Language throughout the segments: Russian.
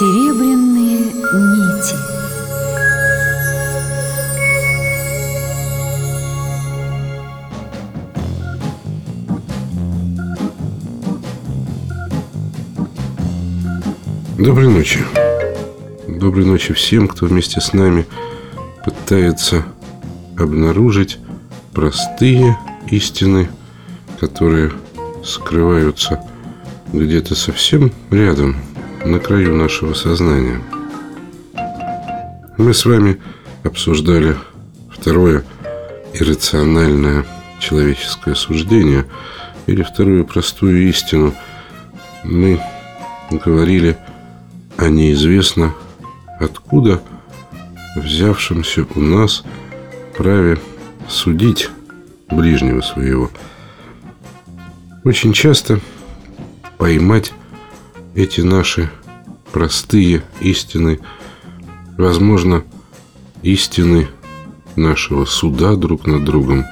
Серебряные нити Доброй ночи. Доброй ночи всем, кто вместе с нами пытается обнаружить простые истины, которые скрываются где-то совсем рядом, на краю нашего сознания. Мы с вами обсуждали второе иррациональное человеческое суждение или вторую простую истину. Мы говорили о неизвестно откуда взявшемся у нас праве судить ближнего своего. Очень часто поймать эти наши простые истины, возможно, истины нашего суда друг над другом,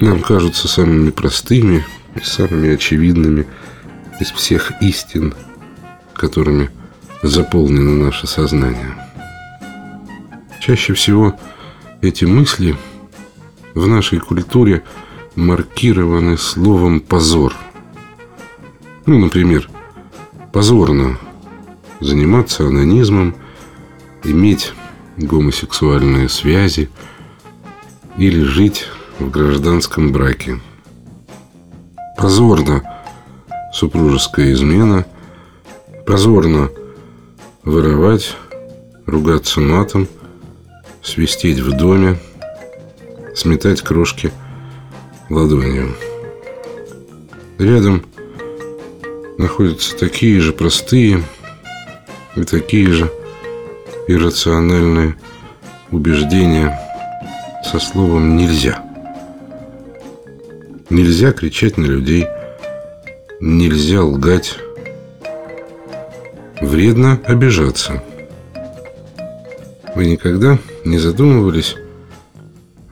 нам кажутся самыми простыми и самыми очевидными из всех истин, которыми заполнено наше сознание. Чаще всего эти мысли в нашей культуре маркированы словом «позор». Ну, например, позорно заниматься анонизмом, иметь гомосексуальные связи или жить в гражданском браке. Позорно супружеская измена, позорно воровать, ругаться матом, свистеть в доме, сметать крошки ладонью. Рядом находятся такие же простые и такие же иррациональные убеждения со словом «нельзя». Нельзя кричать на людей, нельзя лгать, вредно обижаться. Вы никогда не задумывались,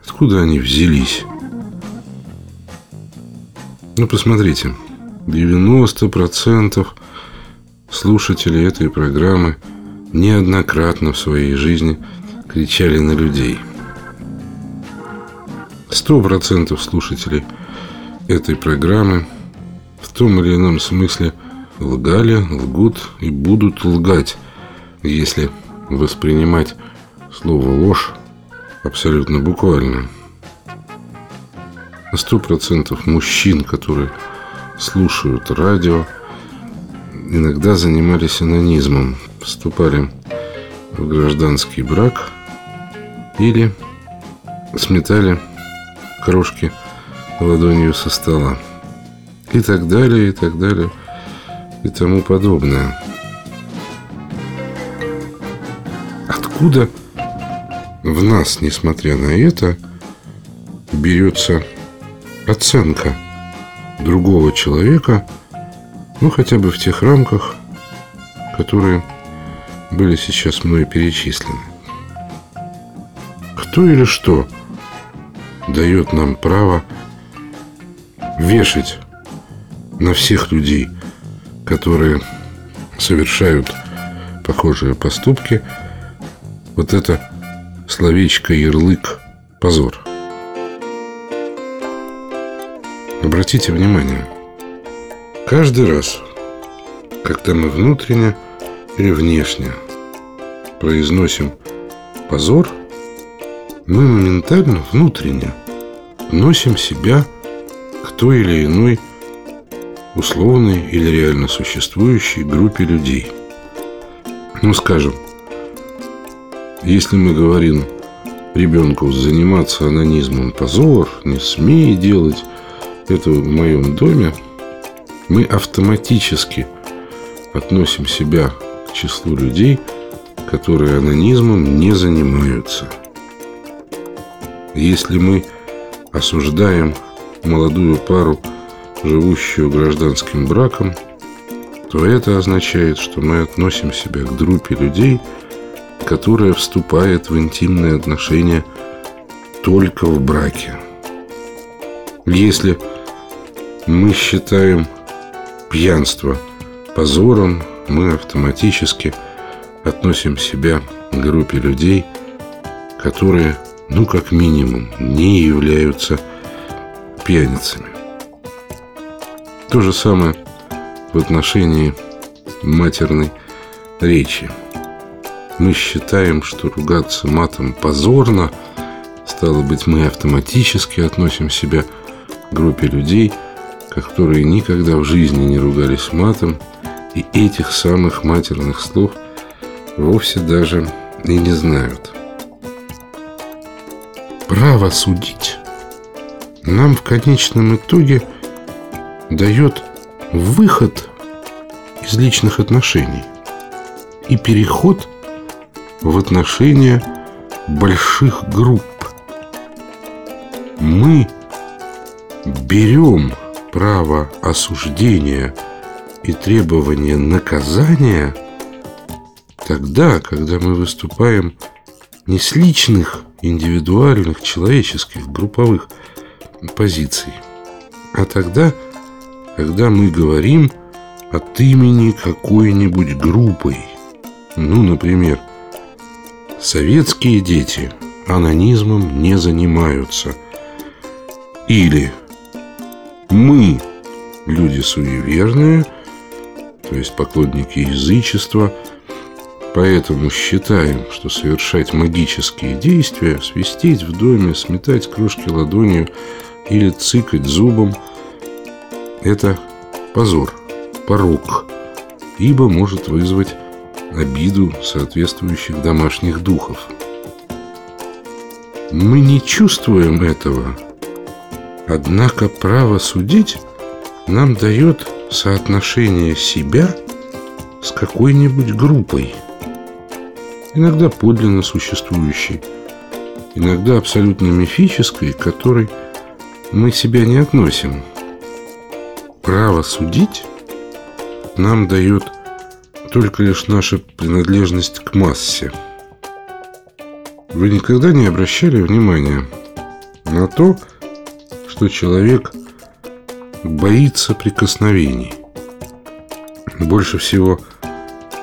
откуда они взялись? Ну, посмотрите, 90% слушателей этой программы неоднократно в своей жизни кричали на людей. 100% слушателей этой программы в том или ином смысле лгали, лгут и будут лгать, если воспринимать слово «ложь» абсолютно буквально. Сто процентов мужчин, которые слушают радио, иногда занимались анонизмом, вступали в гражданский брак или сметали крошки ладонью со стола. И так далее, и так далее, и тому подобное. Откуда в нас, несмотря на это, берется оценка – другого человека, ну, хотя бы в тех рамках, которые были сейчас мной перечислены. Кто или что дает нам право вешать на всех людей, которые совершают похожие поступки, вот это словечко ярлык позор – Обратите внимание, каждый раз, когда мы внутренне или внешне произносим позор, мы моментально внутренне носим себя к той или иной условной или реально существующей группе людей. Ну, скажем, если мы говорим ребенку заниматься анонизмом позор, не смей делать это в моем доме, мы автоматически относим себя к числу людей, которые анонизмом не занимаются. Если мы осуждаем молодую пару, живущую гражданским браком, то это означает, что мы относим себя к группе людей, которая вступает в интимные отношения только в браке. Если мы считаем пьянство позором, мы автоматически относим себя к группе людей, которые, ну, как минимум, не являются пьяницами. То же самое в отношении матерной речи. Мы считаем, что ругаться матом позорно, стало быть, мы автоматически относим себя к группе людей, которые никогда в жизни не ругались матом, и этих самых матерных слов вовсе даже и не знают. Право судить нам в конечном итоге дает выход из личных отношений и переход в отношения больших групп. Мы берем право осуждения и требования наказания тогда, когда мы выступаем не с личных, индивидуальных, человеческих, групповых позиций, а тогда, когда мы говорим от имени какой-нибудь группой. Ну, например, советские дети анонизмом не занимаются. Или мы, люди суеверные, то есть поклонники язычества, поэтому считаем, что совершать магические действия, свистеть в доме, сметать кружки ладонью или цикать зубом – это позор – порог, ибо может вызвать обиду соответствующих домашних духов. Мы не чувствуем этого, однако право судить нам дает соотношение себя с какой-нибудь группой, иногда подлинно существующей, иногда абсолютно мифической, к которой мы себя не относим. Право судить нам дает только лишь наша принадлежность к массе. Вы никогда не обращали внимания на то, что человек боится прикосновений? Больше всего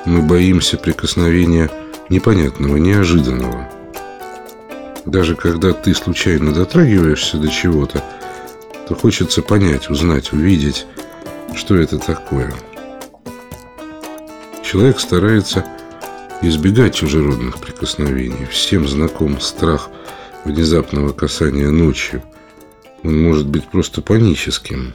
мы боимся прикосновения непонятного, неожиданного. Даже когда ты случайно дотрагиваешься до чего-то, то хочется понять, узнать, увидеть, что это такое – Человек старается избегать чужеродных прикосновений. Всем знаком страх внезапного касания ночью. Он может быть просто паническим.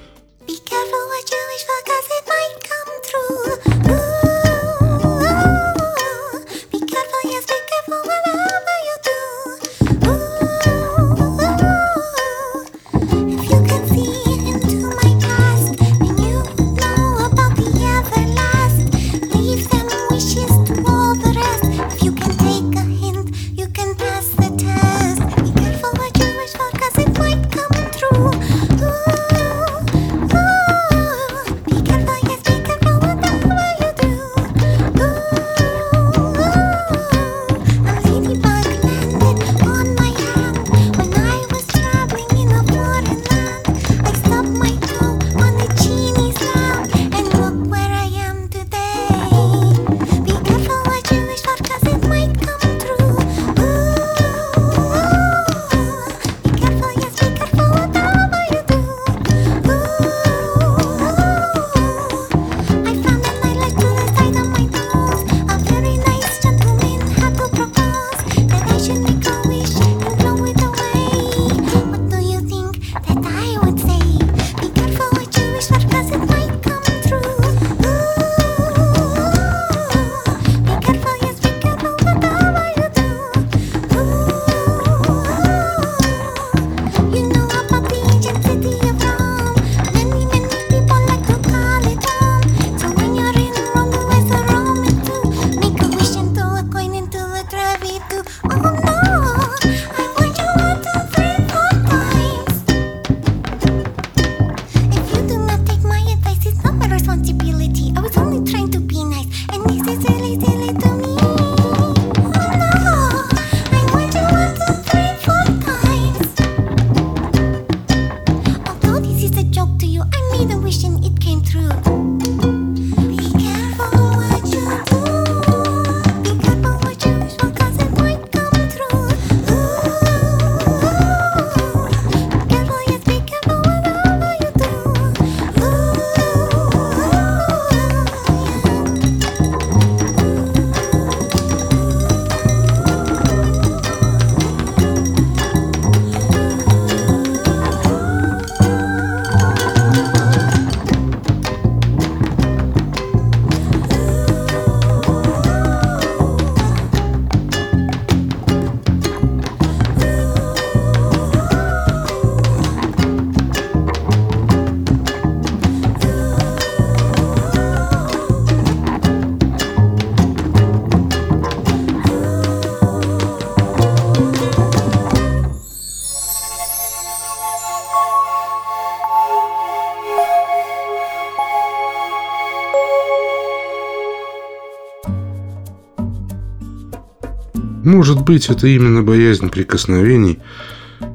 Может быть, это именно боязнь прикосновений,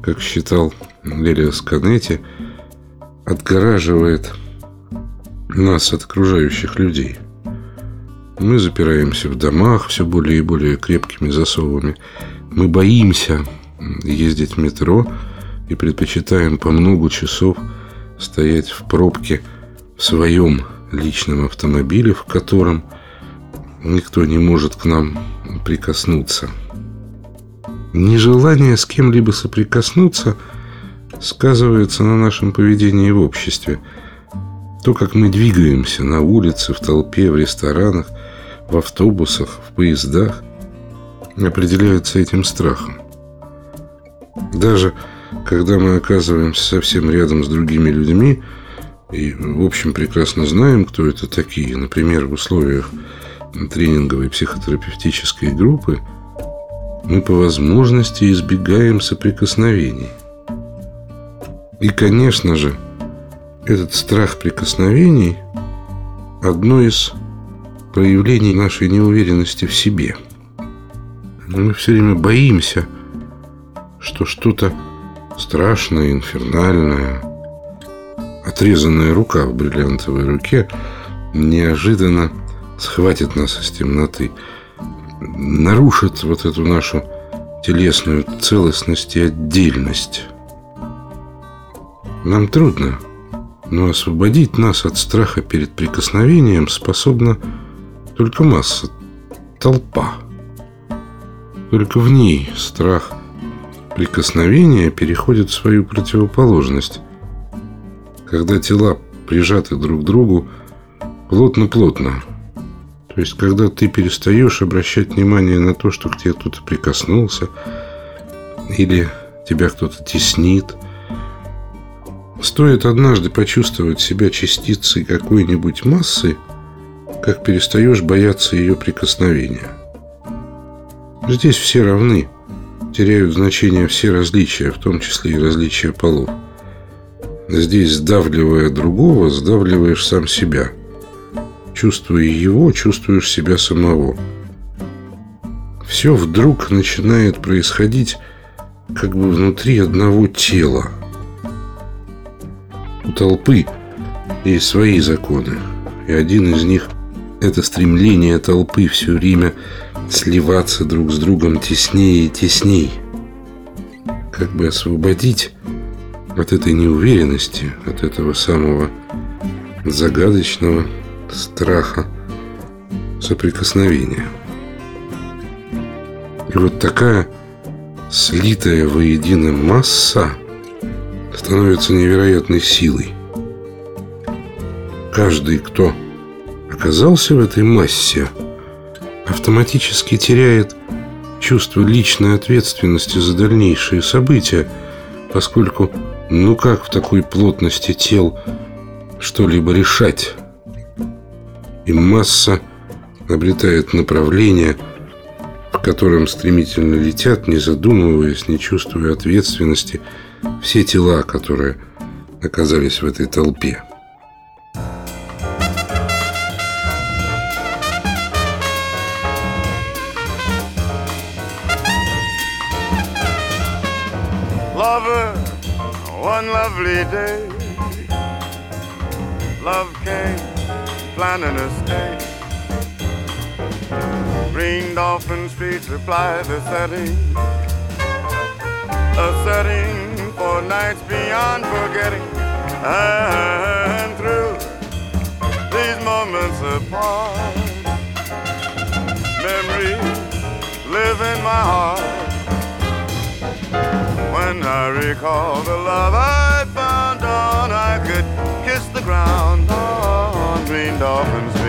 как считал Лелиас Канетти, отгораживает нас от окружающих людей. Мы запираемся в домах все более и более крепкими засовами. Мы боимся ездить в метро и предпочитаем по много часов стоять в пробке в своем личном автомобиле, в котором никто не может к нам прикоснуться. Нежелание с кем-либо соприкоснуться сказывается на нашем поведении в обществе. То, как мы двигаемся на улице, в толпе, в ресторанах, в автобусах, в поездах, определяется этим страхом. Даже когда мы оказываемся совсем рядом с другими людьми и, в общем, прекрасно знаем, кто это такие, например, в условиях тренинговой психотерапевтической группы, мы по возможности избегаем соприкосновений. И, конечно же, этот страх прикосновений – одно из проявлений нашей неуверенности в себе. Мы все время боимся, что что-то страшное, инфернальное, отрезанная рука в бриллиантовой руке неожиданно схватит нас из темноты, нарушит вот эту нашу телесную целостность и отдельность. Нам трудно, но освободить нас от страха перед прикосновением способна только масса, толпа. Только в ней страх прикосновения переходит в свою противоположность. Когда тела прижаты друг к другу плотно-плотно. То есть, когда ты перестаешь обращать внимание на то, что к тебе кто-то прикоснулся, или тебя кто-то теснит. Стоит однажды почувствовать себя частицей какой-нибудь массы – как перестаешь бояться ее прикосновения. Здесь все равны, теряют значение все различия, в том числе и различия полов. Здесь, сдавливая другого, сдавливаешь сам себя. Чувствуя его, чувствуешь себя самого. Все вдруг начинает происходить как бы внутри одного тела. У толпы есть свои законы, и один из них – это стремление толпы все время сливаться друг с другом теснее и тесней. Как бы освободить от этой неуверенности, от этого самого загадочного страха соприкосновения. И вот такая слитая воедино масса становится невероятной силой. Каждый, кто оказался в этой массе, автоматически теряет чувство личной ответственности за дальнейшие события, поскольку ну как в такой плотности тел что-либо решать? И масса обретает направление, в котором стремительно летят, не задумываясь, не чувствуя ответственности, все тела, которые оказались в этой толпе. Planning a stay. Green dolphin streets supply the setting. A setting for nights beyond forgetting. And through these moments apart, memories live in my heart. When I recall the love I found on, I could kiss the ground on Green Dolphin's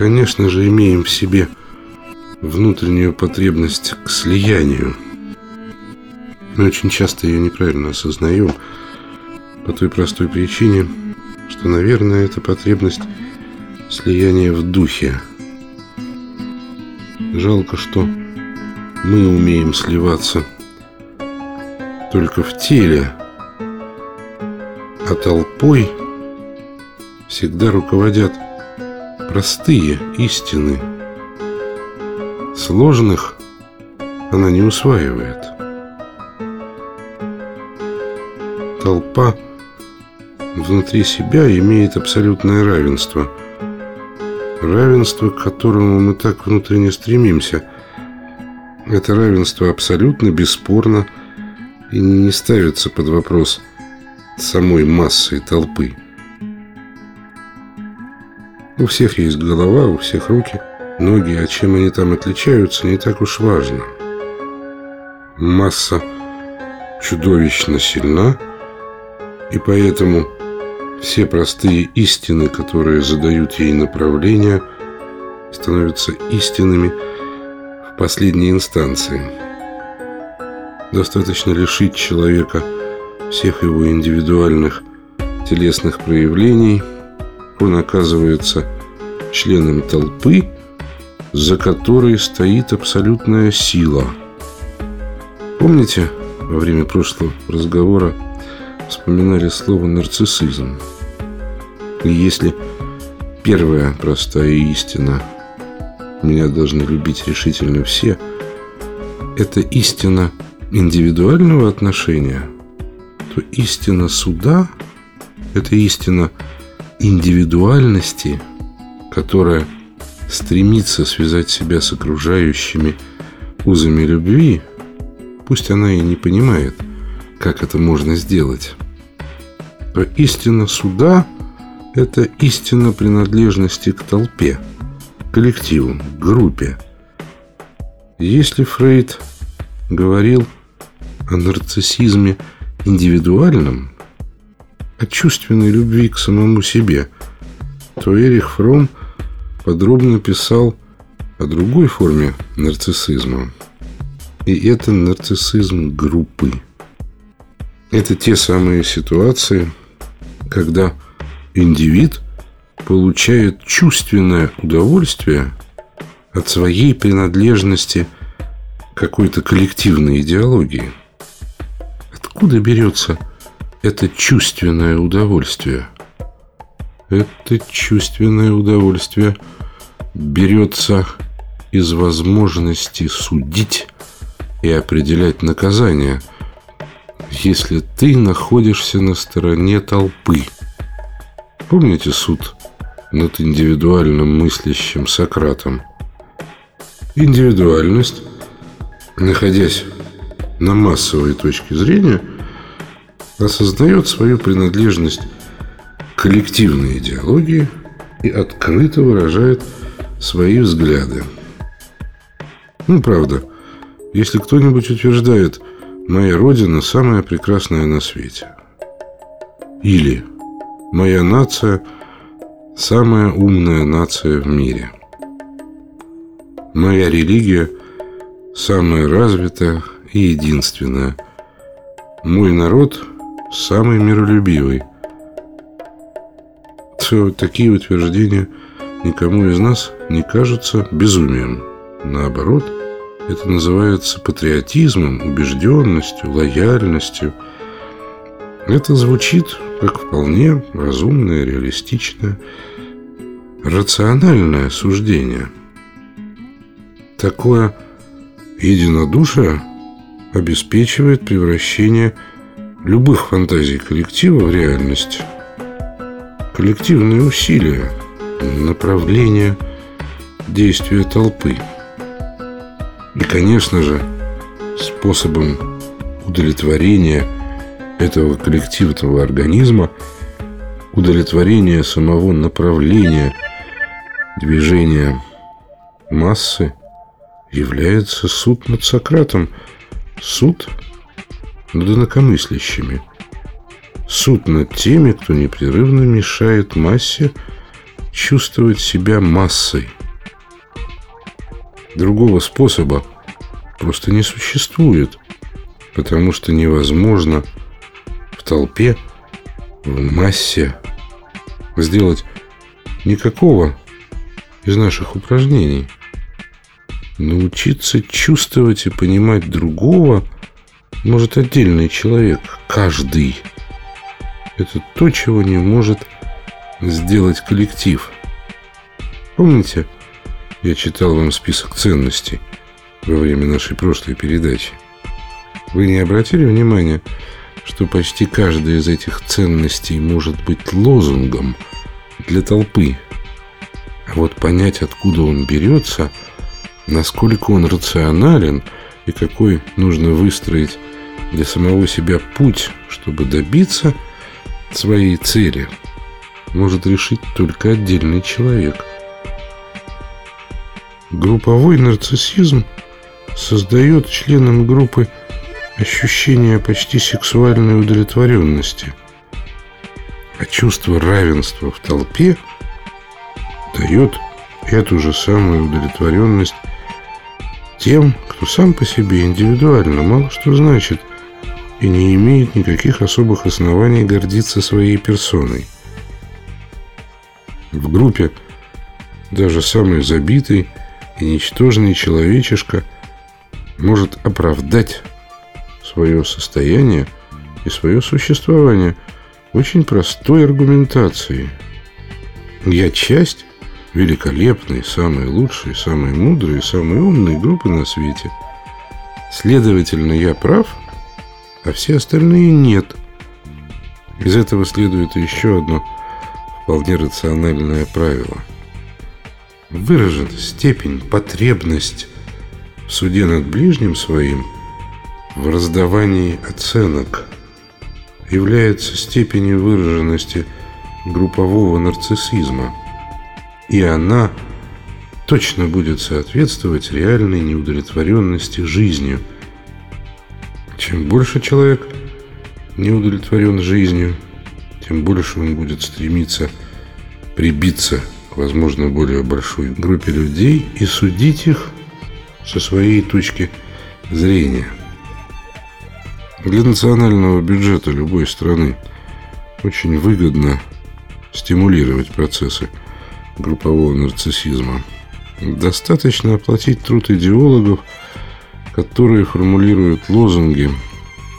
конечно же, имеем в себе внутреннюю потребность к слиянию. Но очень часто ее неправильно осознаем по той простой причине, что, наверное, это потребность слияния в духе. Жалко, что мы умеем сливаться только в теле, а толпой всегда руководят простые истины. Сложных она не усваивает. Толпа внутри себя имеет абсолютное равенство. Равенство, к которому мы так внутренне стремимся. Это равенство абсолютно бесспорно и не ставится под вопрос самой массой толпы. У всех есть голова, у всех руки, ноги, а чем они там отличаются, не так уж важно. Масса чудовищно сильна, и поэтому все простые истины, которые задают ей направление, становятся истинами в последней инстанции. Достаточно лишить человека всех его индивидуальных телесных проявлений – он оказывается членом толпы, за которой стоит абсолютная сила. Помните, во время прошлого разговора вспоминали слово «нарциссизм»? И если первая простая истина «меня должны любить решительно все» это истина индивидуального отношения, то истина суда – это истина – индивидуальности, которая стремится связать себя с окружающими узами любви, пусть она и не понимает, как это можно сделать, то истина суда – это истина принадлежности к толпе, коллективу, группе. Если Фрейд говорил о нарциссизме индивидуальном, о чувственной любви к самому себе, то Эрих Фром подробно писал о другой форме нарциссизма. И это нарциссизм группы. Это те самые ситуации, когда индивид получает чувственное удовольствие от своей принадлежности какой-то коллективной идеологии. Откуда берется это чувственное удовольствие. Это чувственное удовольствие берется из возможности судить и определять наказание, если ты находишься на стороне толпы. Помните суд над индивидуальным мыслящим Сократом? Индивидуальность, находясь на массовой точке зрения – осознает свою принадлежность к коллективной идеологии и открыто выражает свои взгляды. Ну, правда, если кто-нибудь утверждает «моя родина самая прекрасная на свете» или «моя нация самая умная нация в мире. Моя религия самая развитая и единственная. Мой народ самый миролюбивый. Все такие утверждения никому из нас не кажутся безумием. Наоборот, это называется патриотизмом, убежденностью, лояльностью. Это звучит как вполне разумное, реалистичное, рациональное суждение. Такое единодушие обеспечивает превращение любых фантазий коллектива в реальность. Коллективные усилия, направление действия толпы. И, конечно же, способом удовлетворения этого коллективного организма, удовлетворения самого направления движения массы является суд над Сократом, суд над инакомыслящими, суд над теми, кто непрерывно мешает массе чувствовать себя массой. Другого способа просто не существует, потому что невозможно в толпе, в массе сделать никакого из наших упражнений. Научиться чувствовать и понимать другого может отдельный человек, каждый. Это то, чего не может сделать коллектив. Помните, я читал вам список ценностей во время нашей прошлой передачи? Вы не обратили внимания, что почти каждая из этих ценностей может быть лозунгом для толпы? А вот понять, откуда он берется, насколько он рационален и какой нужно выстроить для самого себя путь, чтобы добиться своей цели, может решить только отдельный человек. Групповой нарциссизм создает членам группы ощущение почти сексуальной удовлетворенности, а чувство равенства в толпе – дает эту же самую удовлетворенность тем, кто сам по себе индивидуально мало что значит и не имеет никаких особых оснований гордиться своей персоной. В группе даже самый забитый и ничтожный человечишка может оправдать свое состояние и свое существование очень простой аргументацией. Я часть великолепной, самой лучшей, самой мудрой, самой умной группы на свете. Следовательно, я прав, а все остальные нет. Из этого следует еще одно вполне рациональное правило. Выражена степень, потребность в суде над ближним своим в раздавании оценок является степенью выраженности группового нарциссизма – и она точно будет соответствовать реальной неудовлетворенности жизнью. Чем больше человек не удовлетворен жизнью, тем больше он будет стремиться прибиться к, возможно, более большой группе людей и судить их со своей точки зрения. Для национального бюджета любой страны очень выгодно стимулировать процессы группового нарциссизма. Достаточно оплатить труд идеологов, которые формулируют лозунги,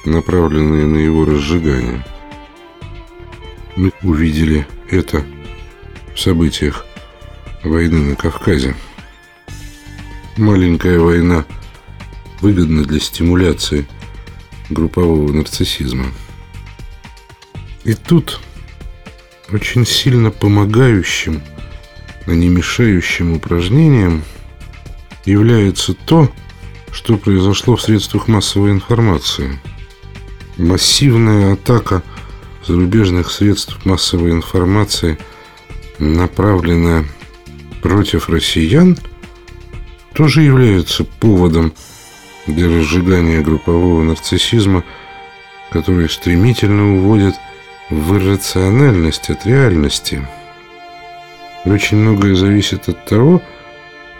направленные на его разжигание. Мы увидели это в событиях войны на Кавказе. Маленькая война выгодна для стимуляции группового нарциссизма. И тут очень сильно помогающим – а не мешающим упражнением является то, произошло в средствах массовой информации. Массивная атака зарубежных средств массовой информации, направленная против россиян, тоже является поводом для разжигания группового нарциссизма, который стремительно уводит в иррациональность от реальности – И очень многое зависит от того,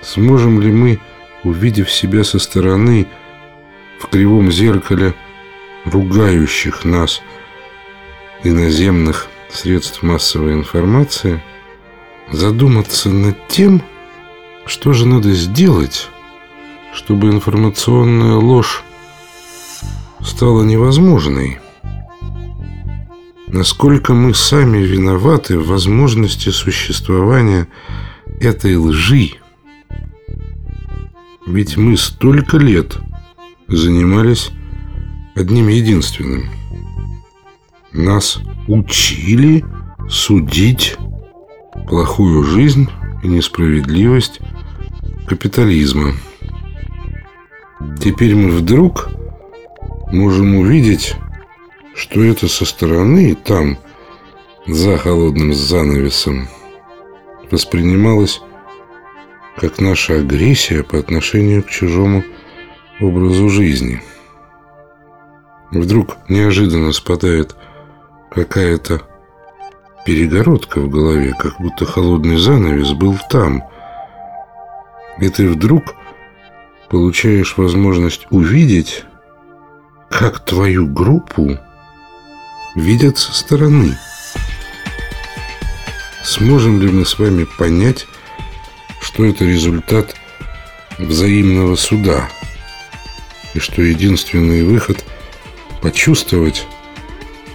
сможем ли мы, увидев себя со стороны, в кривом зеркале ругающих нас иноземных средств массовой информации, задуматься над тем, что же надо сделать, чтобы информационная ложь стала невозможной. Насколько мы сами виноваты в возможности существования этой лжи. Ведь мы столько лет занимались одним единственным. Нас учили судить плохую жизнь и несправедливость капитализма. Теперь мы вдруг можем увидеть, что это со стороны, там, за холодным занавесом, воспринималось как наша агрессия по отношению к чужому образу жизни. Вдруг неожиданно спадает какая-то перегородка в голове, как будто холодный занавес был там. И ты вдруг получаешь возможность увидеть, как твою группу видят со стороны. Сможем ли мы с вами понять, что это результат взаимного суда, и что единственный выход – почувствовать,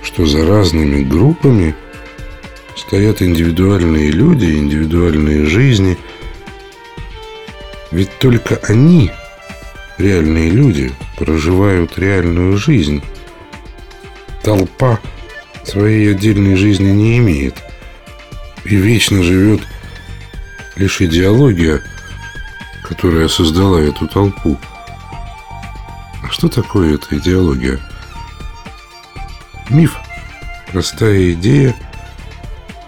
что за разными группами стоят индивидуальные люди, индивидуальные жизни. Ведь только они, реальные люди, проживают реальную жизнь. Толпа своей отдельной жизни не имеет и вечно живет лишь идеология, которая создала эту толпу. А что такое эта идеология? Миф. Простая идея,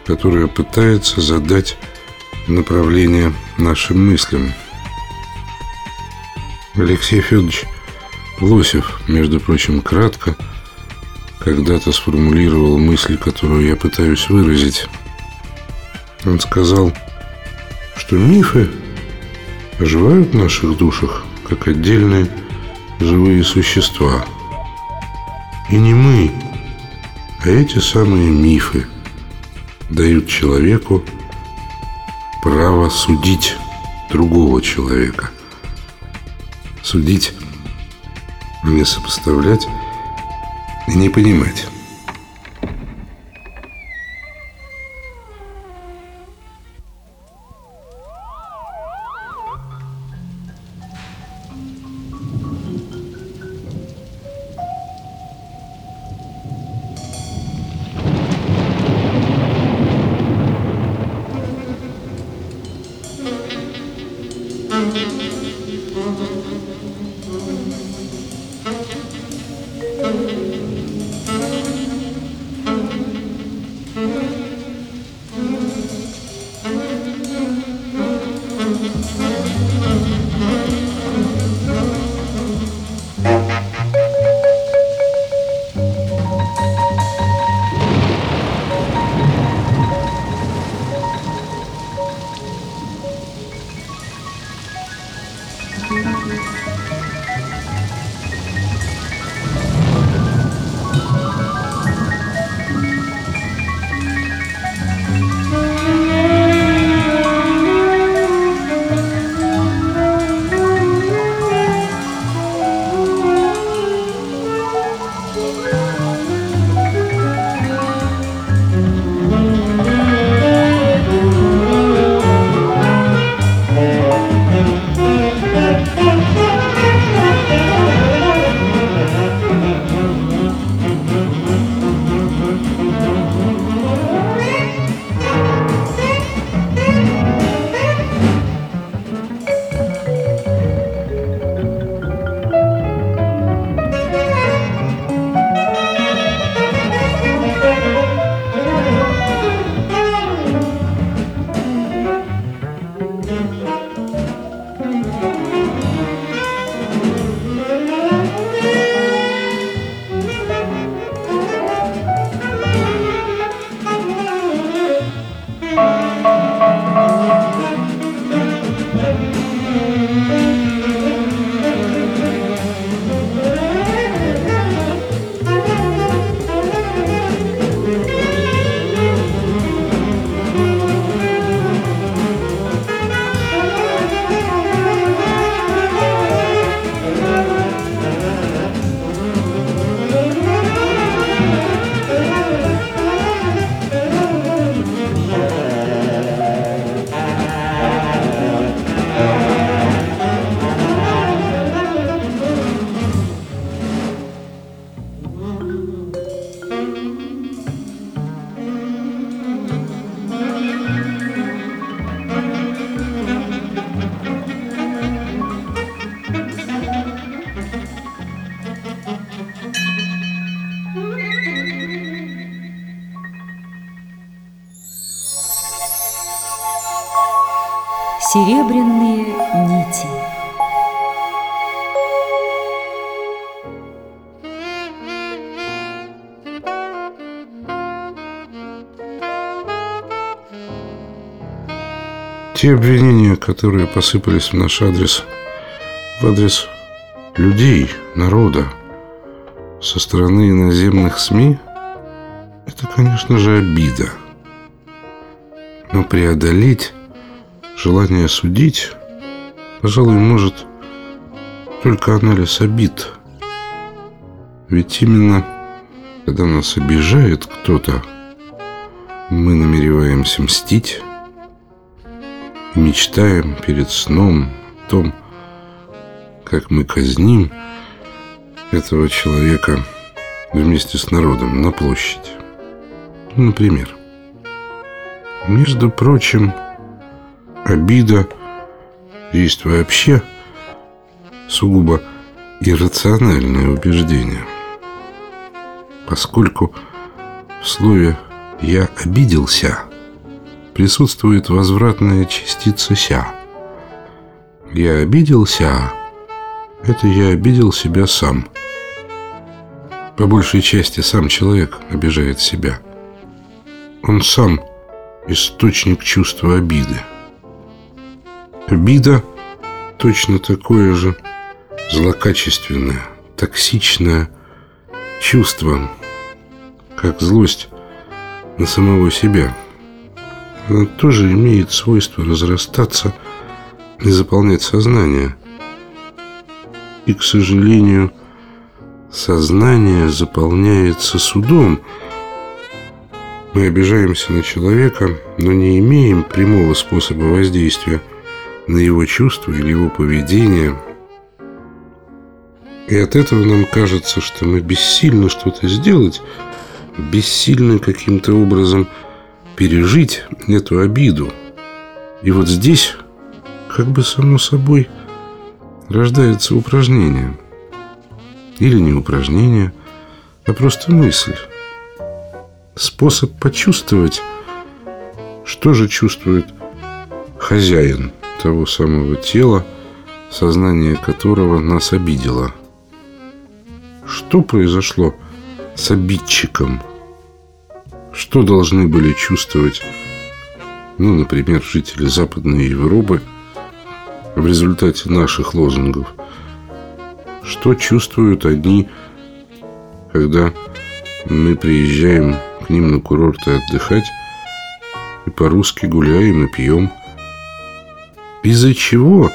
которая пытается задать направление нашим мыслям. Алексей Федорович Лосев, между прочим, кратко когда-то сформулировал мысль, которую я пытаюсь выразить. Он сказал, что мифы оживают в наших душах, как отдельные живые существа. И не мы, а эти самые мифы дают человеку право судить другого человека. Судить не сопоставлять и не понимать. Серебряные нити. Те обвинения, которые посыпались в наш адрес, в адрес людей, народа, со стороны иноземных СМИ, это, конечно же, обида. Но преодолеть желание судить, пожалуй, может только анализ обид. Ведь именно когда нас обижает кто-то, мы намереваемся мстить и мечтаем перед сном о том, как мы казним этого человека вместе с народом на площади. Например. Между прочим, обида есть вообще сугубо иррациональное убеждение. Поскольку в слове «я обиделся» присутствует возвратная частица «ся». «Я обиделся» — это «я обидел себя сам». По большей части сам человек обижает себя. Он сам источник чувства обиды. Обида точно такое же злокачественное, токсичное чувство, как злость на самого себя. Она тоже имеет свойство разрастаться и заполнять сознание. И, к сожалению, сознание заполняется судом – мы обижаемся на человека, но не имеем прямого способа воздействия на его чувства или его поведение. И от этого нам кажется, что мы бессильны что-то сделать, бессильны каким-то образом пережить эту обиду. И вот здесь, как бы само собой, рождается упражнение. Или не упражнение, а просто мысль способ почувствовать, что же чувствует хозяин того самого тела, сознание которого нас обидело. Что произошло с обидчиком? Что должны были чувствовать, ну, например, жители Западной Европы в результате наших лозунгов? Что чувствуют они, когда мы приезжаем к ним на курорты отдыхать и по-русски гуляем и пьем. Из-за чего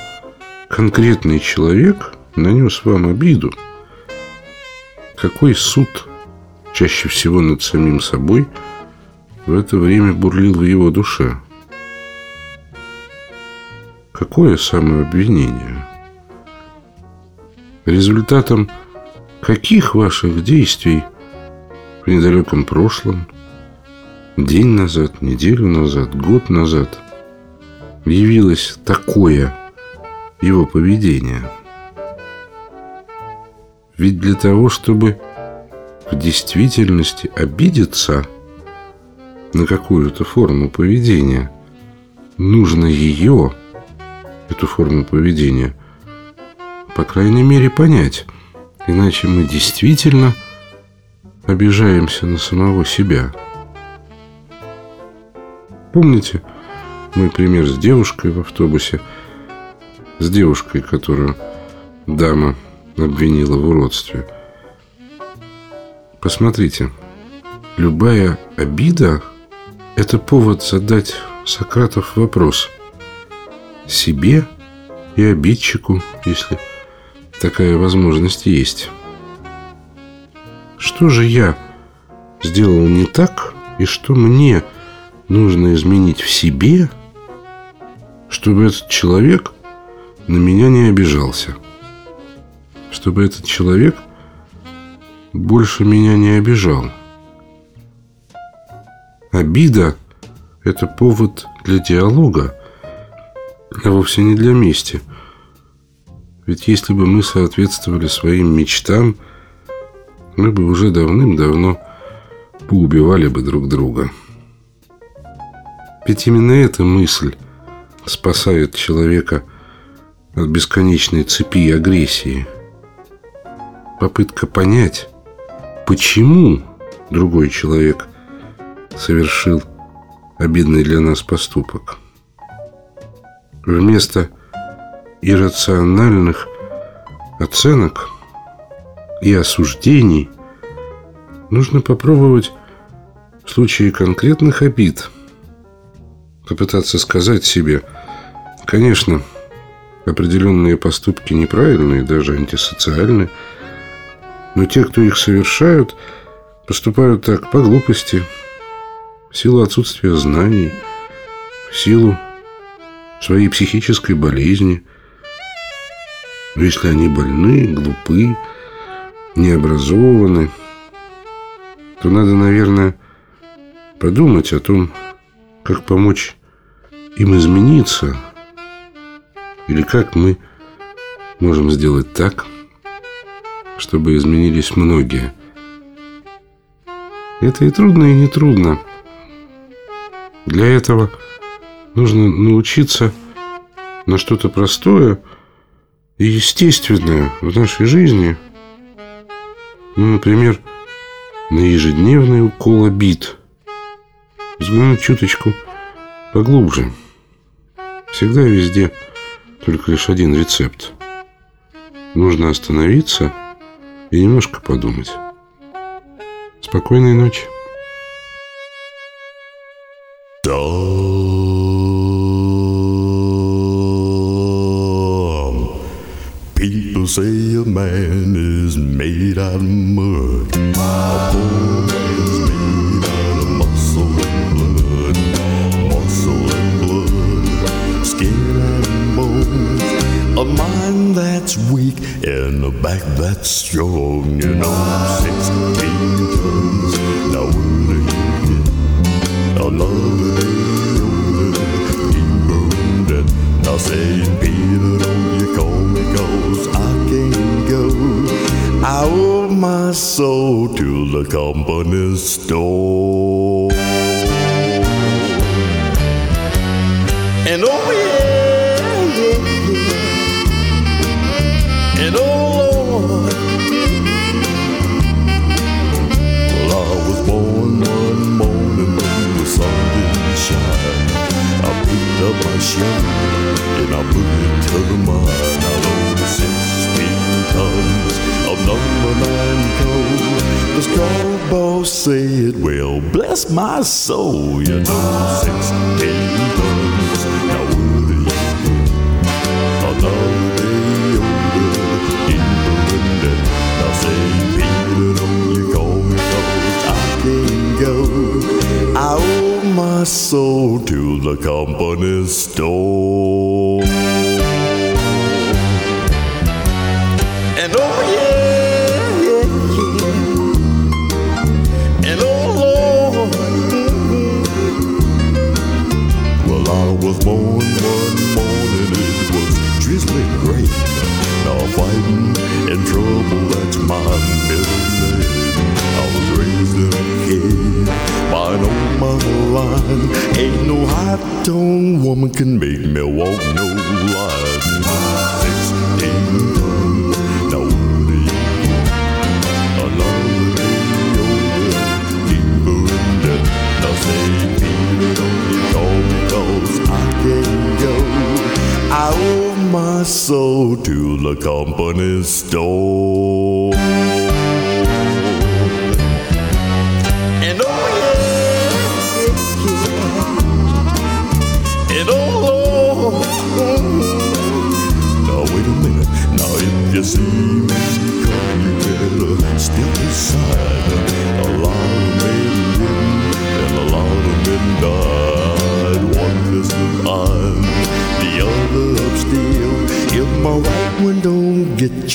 конкретный человек нанес вам обиду? Какой суд, чаще всего над самим собой, в это время бурлил в его душе? Какое самообвинение? Результатом каких ваших действий в недалеком прошлом, день назад, неделю назад, год назад, явилось такое его поведение. Ведь для того, чтобы в действительности обидеться на какую-то форму поведения, нужно ее, эту форму поведения, по крайней мере, понять. Иначе мы действительно обижаемся на самого себя. Помните мой пример с девушкой в автобусе? С девушкой, которую дама обвинила в уродстве. Посмотрите, любая обида – это повод задать Сократов вопрос себе и обидчику, если такая возможность есть. Что же я сделал не так, и что мне нужно изменить в себе, чтобы этот человек на меня не обижался? Чтобы этот человек больше меня не обижал? Обида – это повод для диалога, а вовсе не для мести. Ведь если бы мы соответствовали своим мечтам – мы бы уже давным-давно поубивали бы друг друга. Ведь именно эта мысль спасает человека от бесконечной цепи агрессии. Попытка понять, почему другой человек совершил обидный для нас поступок. Вместо иррациональных оценок и осуждений нужно попробовать в случае конкретных обид попытаться сказать себе, конечно, определенные поступки неправильные, даже антисоциальные, но те, кто их совершают, поступают так по глупости, в силу отсутствия знаний, в силу своей психической болезни. Но если они больны, глупы, необразованы, то надо, наверное, подумать о том, как помочь им измениться, или как мы можем сделать так, чтобы изменились многие. Это и трудно, и не трудно. Для этого нужно научиться на что-то простое и естественное в нашей жизни. Ну, например, на ежедневный укол обид. Взглянуть чуточку поглубже. Всегда и везде только лишь один рецепт. Нужно остановиться и немножко подумать. Спокойной ночи. People say a man is made out of mud. Soul, you know, sixteen tons." Now do you? Another day older, in debt. Now say, Peter, don't you call me 'cause I can't go. I owe my soul to the company store.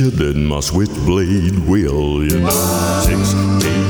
richer than my switchblade will, you know. Six, eight,